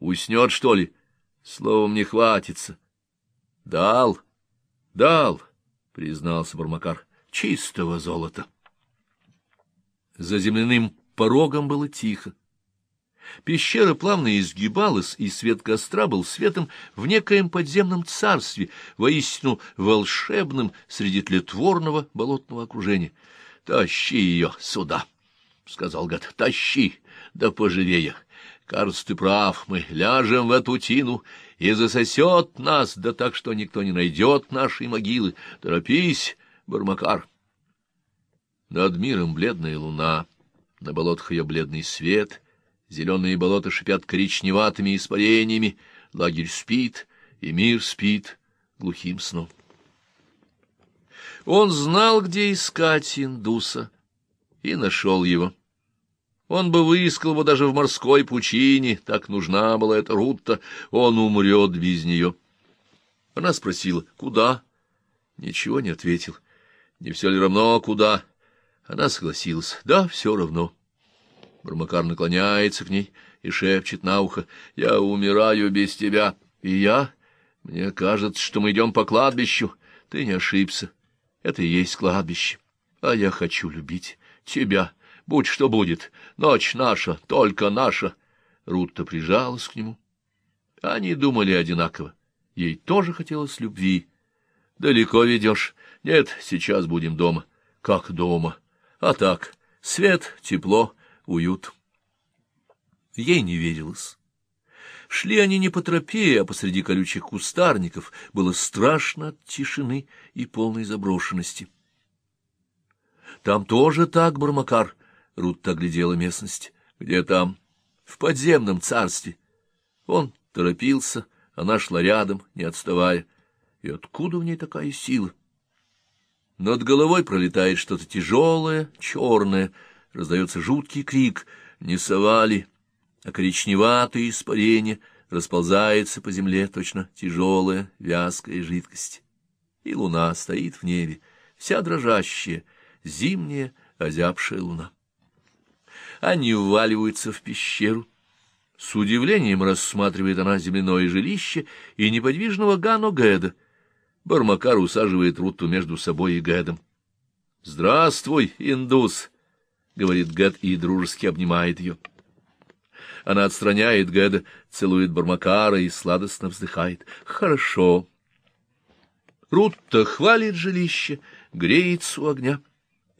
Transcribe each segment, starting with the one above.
Уснет, что ли? Словом не хватится. Дал, дал, признался Бармакар, чистого золота. За земляным порогом было тихо. Пещера плавно изгибалась, и свет костра был светом в некоем подземном царстве, воистину волшебным среди тлетворного болотного окружения. — Тащи ее сюда, — сказал гад, — тащи, да поживее. Кажется, ты прав, мы ляжем в эту тину, и засосет нас, да так, что никто не найдет нашей могилы. Торопись, Бармакар. Над миром бледная луна, на болотах ее бледный свет — Зеленые болота шипят коричневатыми испарениями, лагерь спит, и мир спит глухим сном. Он знал, где искать индуса, и нашел его. Он бы выискал его даже в морской пучине, так нужна была эта Рутта, он умрет без нее. Она спросила, куда? Ничего не ответил. Не все ли равно, куда? Она согласилась, да, все равно. Бармакар наклоняется к ней и шепчет на ухо, «Я умираю без тебя». «И я? Мне кажется, что мы идем по кладбищу. Ты не ошибся. Это и есть кладбище. А я хочу любить тебя. Будь что будет. Ночь наша, только наша». Рутта прижалась к нему. Они думали одинаково. Ей тоже хотелось любви. «Далеко ведешь? Нет, сейчас будем дома». «Как дома? А так, свет, тепло» уют. Ей не верилось. Шли они не по тропе, а посреди колючих кустарников. Было страшно от тишины и полной заброшенности. Там тоже так, Бармакар, — Рутта оглядела местность. Где там? В подземном царстве. Он торопился, она шла рядом, не отставая. И откуда в ней такая сила? Над головой пролетает что-то тяжелое, черное, — раздается жуткий крик «Не совали!», а коричневатое испарение расползается по земле точно тяжелая вязкая жидкость. И луна стоит в небе, вся дрожащая, зимняя, озябшая луна. Они вваливаются в пещеру. С удивлением рассматривает она земляное жилище и неподвижного Гано Гэда. Бармакар усаживает Руту между собой и Гэдом. — Здравствуй, индус! — говорит Гэд и дружески обнимает ее. Она отстраняет Гэда, целует Бармакара и сладостно вздыхает. «Хорошо». Рутта хвалит жилище, греется у огня.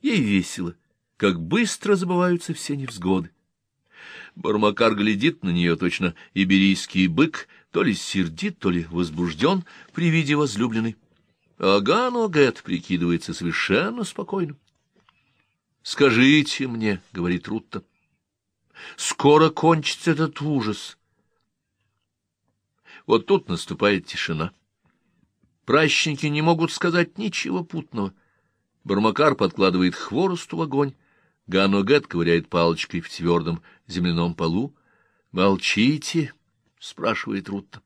Ей весело, как быстро забываются все невзгоды. Бармакар глядит на нее точно иберийский бык, то ли сердит, то ли возбужден при виде возлюбленной. А Гану Гэт прикидывается совершенно спокойным. Скажите мне, — говорит Рутта, — скоро кончится этот ужас. Вот тут наступает тишина. Пращники не могут сказать ничего путного. Бармакар подкладывает хворосту в огонь. Ганогет ковыряет палочкой в твердом земляном полу. «Молчите!» — спрашивает Рутта.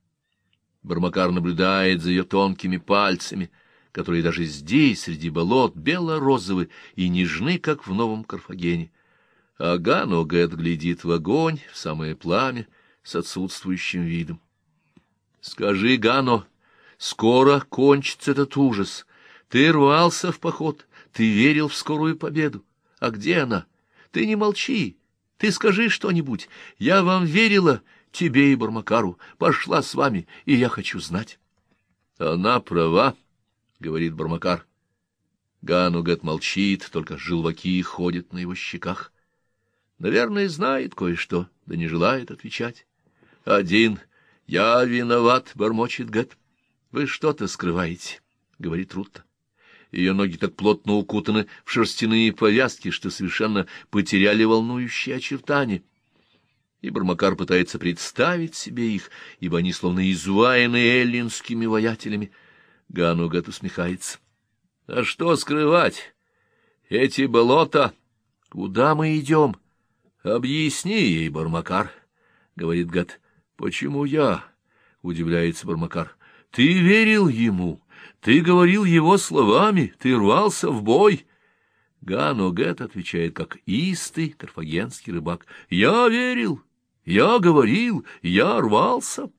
Бармакар наблюдает за ее тонкими пальцами — которые даже здесь, среди болот, бело-розовы и нежны, как в Новом Карфагене. А Гано Гэт глядит в огонь, в самое пламя, с отсутствующим видом. — Скажи, Гано, скоро кончится этот ужас. Ты рвался в поход, ты верил в скорую победу. А где она? Ты не молчи, ты скажи что-нибудь. Я вам верила, тебе и Бармакару, пошла с вами, и я хочу знать. Она права, — говорит Бармакар. Ганугат молчит, только желваки ходят на его щеках. Наверное, знает кое-что, да не желает отвечать. Один. Я виноват, — бормочет Гат. Вы что-то скрываете, — говорит Рутта. Ее ноги так плотно укутаны в шерстяные повязки, что совершенно потеряли волнующие очертания. И Бармакар пытается представить себе их, ибо они словно изваяны эллинскими воятелями — Ганугат усмехается. — А что скрывать? Эти болота... Куда мы идем? — Объясни ей, Бармакар, — говорит Гат. — Почему я? — удивляется Бармакар. — Ты верил ему, ты говорил его словами, ты рвался в бой. Гану отвечает, как истый карфагенский рыбак. — Я верил, Я говорил, я рвался.